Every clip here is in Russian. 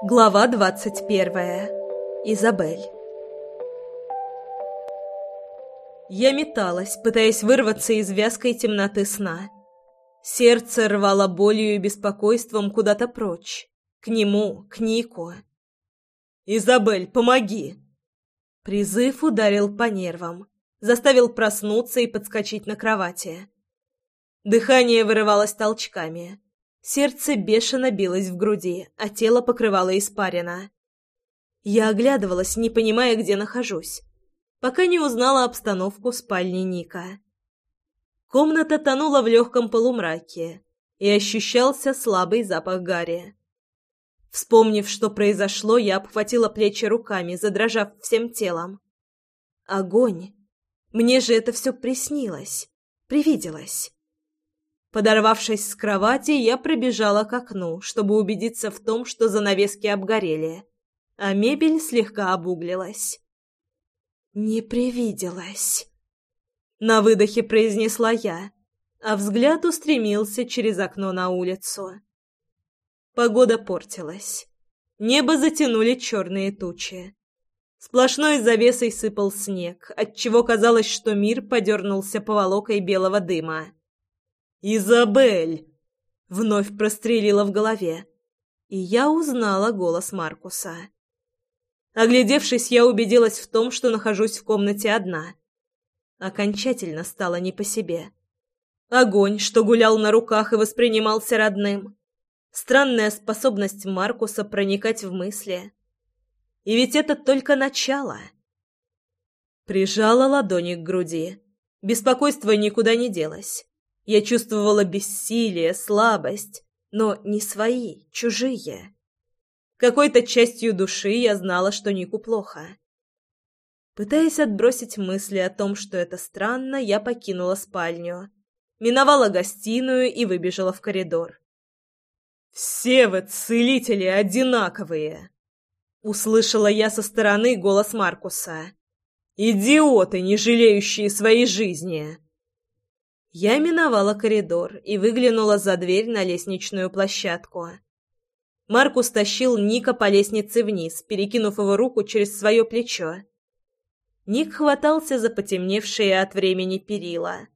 Глава двадцать первая. Изабель. Я металась, пытаясь вырваться из вязкой темноты сна. Сердце рвало болью и беспокойством куда-то прочь. К нему, к Нику. «Изабель, помоги!» Призыв ударил по нервам, заставил проснуться и подскочить на кровати. Дыхание вырывалось толчками. Сердце бешено билось в груди, а тело покрывало испарина. Я оглядывалась, не понимая, где нахожусь, пока не узнала обстановку спальни Ника. Комната тонула в легком полумраке, и ощущался слабый запах гари. Вспомнив, что произошло, я обхватила плечи руками, задрожав всем телом. Огонь! Мне же это все приснилось, привиделось. Подорвавшись с кровати, я пробежала к окну, чтобы убедиться в том, что занавески обгорели, а мебель слегка обуглилась. «Не привиделась», — на выдохе произнесла я, а взгляд устремился через окно на улицу. Погода портилась. Небо затянули черные тучи. Сплошной завесой сыпал снег, отчего казалось, что мир подернулся поволокой белого дыма. «Изабель!» — вновь прострелила в голове, и я узнала голос Маркуса. Оглядевшись, я убедилась в том, что нахожусь в комнате одна. Окончательно стало не по себе. Огонь, что гулял на руках и воспринимался родным. Странная способность Маркуса проникать в мысли. И ведь это только начало. Прижала ладони к груди. Беспокойство никуда не делось. Я чувствовала бессилие, слабость, но не свои, чужие. Какой-то частью души я знала, что Нику плохо. Пытаясь отбросить мысли о том, что это странно, я покинула спальню, миновала гостиную и выбежала в коридор. «Все вы, целители, одинаковые!» Услышала я со стороны голос Маркуса. «Идиоты, не жалеющие своей жизни!» Я миновала коридор и выглянула за дверь на лестничную площадку. Маркус тащил Ника по лестнице вниз, перекинув его руку через свое плечо. Ник хватался за потемневшие от времени перила.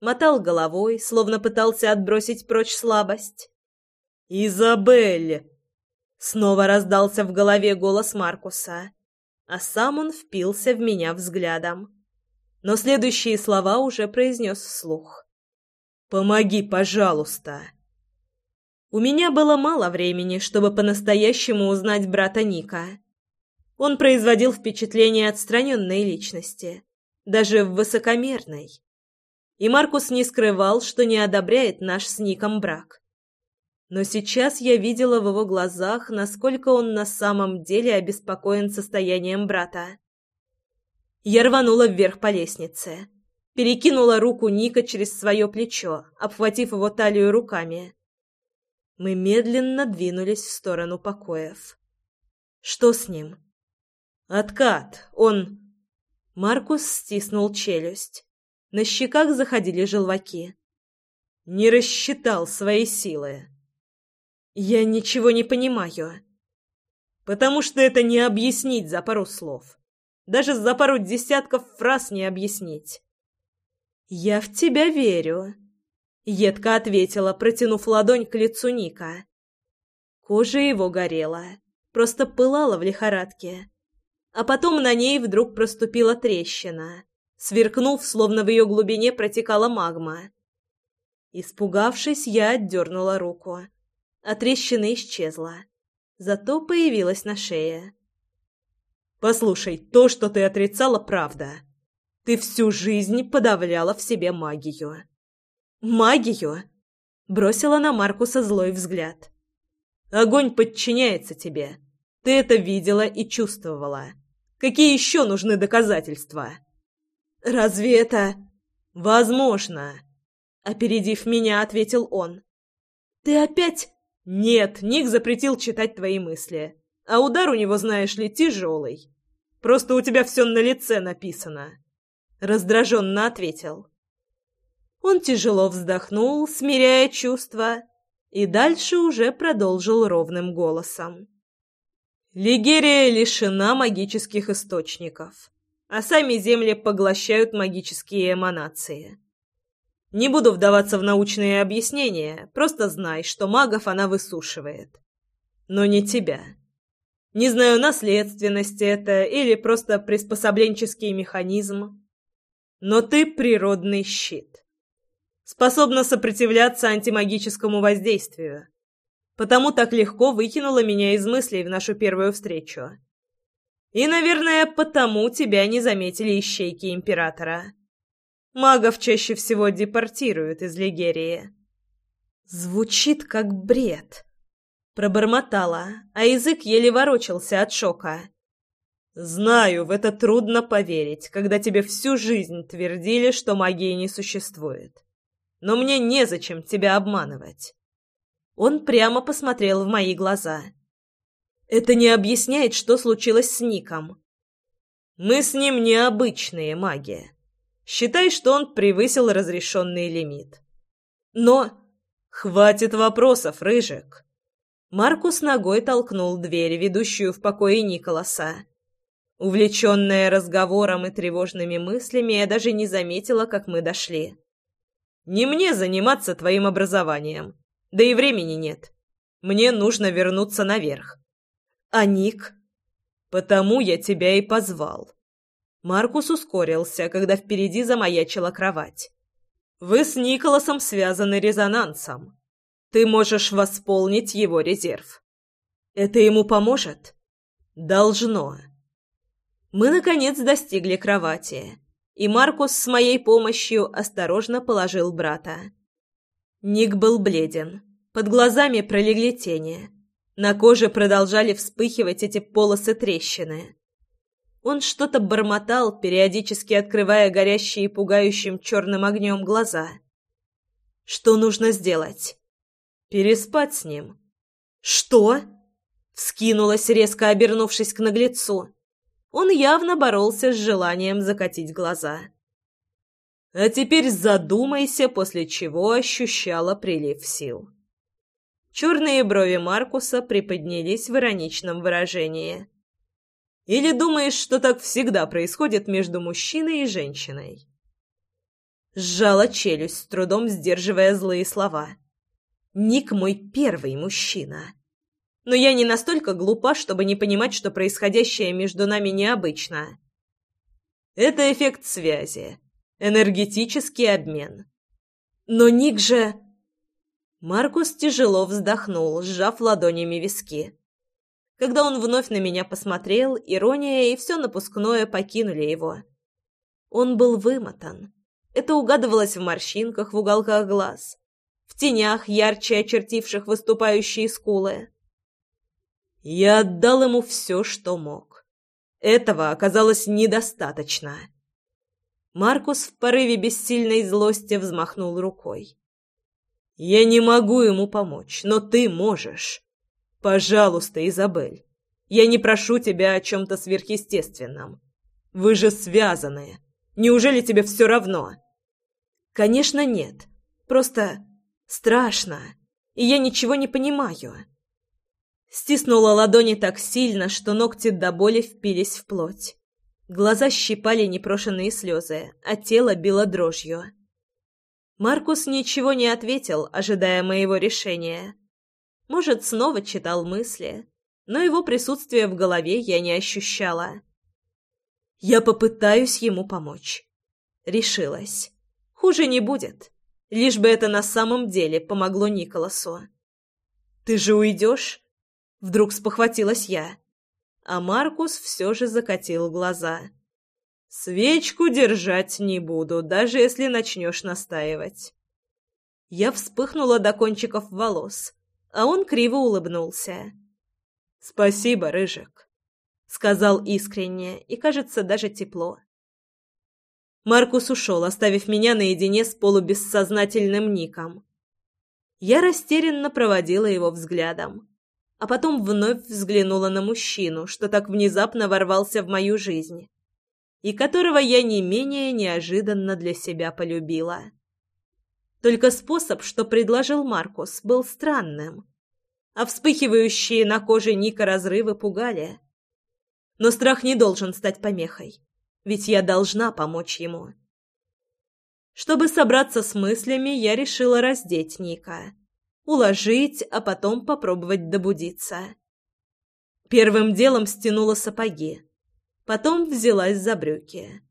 Мотал головой, словно пытался отбросить прочь слабость. «Изабель!» Снова раздался в голове голос Маркуса, а сам он впился в меня взглядом но следующие слова уже произнес вслух. «Помоги, пожалуйста!» У меня было мало времени, чтобы по-настоящему узнать брата Ника. Он производил впечатление отстраненной личности, даже высокомерной. И Маркус не скрывал, что не одобряет наш с Ником брак. Но сейчас я видела в его глазах, насколько он на самом деле обеспокоен состоянием брата. Я рванула вверх по лестнице. Перекинула руку Ника через свое плечо, обхватив его талию руками. Мы медленно двинулись в сторону покоев. Что с ним? Откат. Он... Маркус стиснул челюсть. На щеках заходили желваки. Не рассчитал свои силы. Я ничего не понимаю. Потому что это не объяснить за пару слов. Даже за пару десятков фраз не объяснить. «Я в тебя верю», — едко ответила, протянув ладонь к лицу Ника. Кожа его горела, просто пылала в лихорадке. А потом на ней вдруг проступила трещина, сверкнув, словно в ее глубине протекала магма. Испугавшись, я отдернула руку, а трещина исчезла, зато появилась на шее. Послушай, то, что ты отрицала, правда. Ты всю жизнь подавляла в себе магию. Магию? Бросила на Маркуса злой взгляд. Огонь подчиняется тебе. Ты это видела и чувствовала. Какие еще нужны доказательства? Разве это... Возможно. Опередив меня, ответил он. Ты опять... Нет, Ник запретил читать твои мысли. А удар у него, знаешь ли, тяжелый. Просто у тебя все на лице написано. Раздраженно ответил. Он тяжело вздохнул, смиряя чувства, и дальше уже продолжил ровным голосом. Лигерия лишена магических источников, а сами земли поглощают магические эманации. Не буду вдаваться в научные объяснения, просто знай, что магов она высушивает. Но не тебя. Не знаю, наследственность это или просто приспособленческий механизм. Но ты природный щит. Способна сопротивляться антимагическому воздействию. Потому так легко выкинула меня из мыслей в нашу первую встречу. И, наверное, потому тебя не заметили ищейки Императора. Магов чаще всего депортируют из Лигерии. Звучит как бред. Пробормотала, а язык еле ворочался от шока. Знаю, в это трудно поверить, когда тебе всю жизнь твердили, что магии не существует. Но мне незачем тебя обманывать. Он прямо посмотрел в мои глаза. Это не объясняет, что случилось с Ником. Мы с ним необычные маги. Считай, что он превысил разрешенный лимит. Но... Хватит вопросов, Рыжик. Маркус ногой толкнул дверь, ведущую в покое Николаса. Увлеченная разговором и тревожными мыслями, я даже не заметила, как мы дошли. «Не мне заниматься твоим образованием. Да и времени нет. Мне нужно вернуться наверх». «А Ник?» «Потому я тебя и позвал. Маркус ускорился, когда впереди замаячила кровать. «Вы с Николасом связаны резонансом. Ты можешь восполнить его резерв. Это ему поможет?» «Должно». Мы, наконец, достигли кровати, и Маркус с моей помощью осторожно положил брата. Ник был бледен, под глазами пролегли тени, на коже продолжали вспыхивать эти полосы трещины. Он что-то бормотал, периодически открывая горящие пугающим черным огнем глаза. «Что нужно сделать?» «Переспать с ним». «Что?» — вскинулась, резко обернувшись к наглецу. Он явно боролся с желанием закатить глаза. А теперь задумайся, после чего ощущала прилив сил. Черные брови Маркуса приподнялись в ироничном выражении. Или думаешь, что так всегда происходит между мужчиной и женщиной?» Сжала челюсть, с трудом сдерживая злые слова. «Ник мой первый мужчина. Но я не настолько глупа, чтобы не понимать, что происходящее между нами необычно. Это эффект связи, энергетический обмен. Но Ник же...» Маркус тяжело вздохнул, сжав ладонями виски. Когда он вновь на меня посмотрел, ирония и все напускное покинули его. Он был вымотан. Это угадывалось в морщинках в уголках глаз, в тенях, ярче очертивших выступающие скулы. Я отдал ему все, что мог. Этого оказалось недостаточно. Маркус в порыве бессильной злости взмахнул рукой. «Я не могу ему помочь, но ты можешь. «Пожалуйста, Изабель, я не прошу тебя о чем-то сверхъестественном. Вы же связаны. Неужели тебе все равно?» «Конечно, нет. Просто страшно, и я ничего не понимаю». Стиснула ладони так сильно, что ногти до боли впились в плоть. Глаза щипали непрошенные слезы, а тело било дрожью. Маркус ничего не ответил, ожидая моего решения. Может, снова читал мысли, но его присутствие в голове я не ощущала. Я попытаюсь ему помочь. Решилась. Хуже не будет, лишь бы это на самом деле помогло Николасу. «Ты же уйдешь?» Вдруг спохватилась я. А Маркус все же закатил глаза. «Свечку держать не буду, даже если начнешь настаивать». Я вспыхнула до кончиков волос а он криво улыбнулся. «Спасибо, Рыжик», — сказал искренне и, кажется, даже тепло. Маркус ушел, оставив меня наедине с полубессознательным Ником. Я растерянно проводила его взглядом, а потом вновь взглянула на мужчину, что так внезапно ворвался в мою жизнь, и которого я не менее неожиданно для себя полюбила. Только способ, что предложил Маркус, был странным. а вспыхивающие на коже Ника разрывы пугали. Но страх не должен стать помехой, ведь я должна помочь ему. Чтобы собраться с мыслями, я решила раздеть Ника, уложить, а потом попробовать добудиться. Первым делом стянула сапоги, потом взялась за брюки.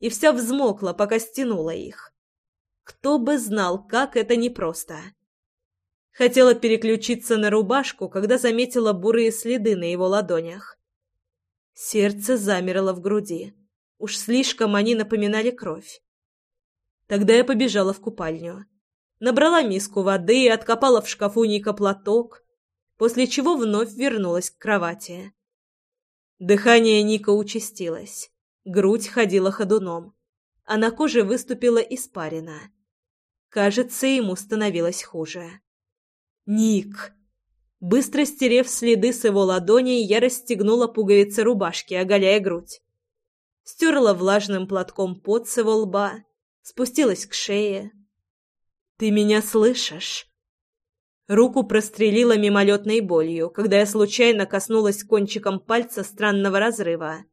И вся взмокла, пока стянула их. Кто бы знал, как это непросто. Хотела переключиться на рубашку, когда заметила бурые следы на его ладонях. Сердце замерло в груди. Уж слишком они напоминали кровь. Тогда я побежала в купальню. Набрала миску воды и откопала в шкафу Ника платок, после чего вновь вернулась к кровати. Дыхание Ника участилось, грудь ходила ходуном, а на коже выступила испарина. Кажется, ему становилось хуже. «Ник!» Быстро стерев следы с его ладоней, я расстегнула пуговицы рубашки, оголяя грудь. Стерла влажным платком пот с его лба, спустилась к шее. «Ты меня слышишь?» Руку прострелила мимолетной болью, когда я случайно коснулась кончиком пальца странного разрыва.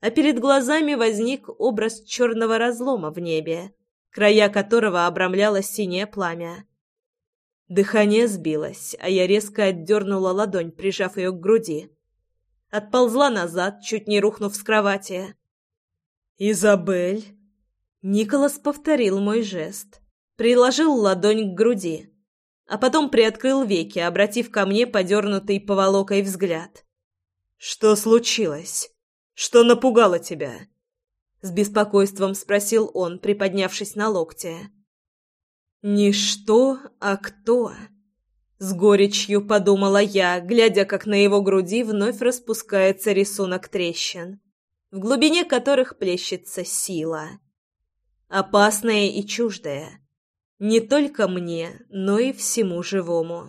А перед глазами возник образ черного разлома в небе, края которого обрамляло синее пламя. Дыхание сбилось, а я резко отдернула ладонь, прижав ее к груди. Отползла назад, чуть не рухнув с кровати. «Изабель!» Николас повторил мой жест, приложил ладонь к груди, а потом приоткрыл веки, обратив ко мне подернутый поволокой взгляд. «Что случилось? Что напугало тебя?» С беспокойством спросил он, приподнявшись на локте. «Не что, а кто?» С горечью подумала я, глядя, как на его груди вновь распускается рисунок трещин, в глубине которых плещется сила. Опасная и чуждая. Не только мне, но и всему живому.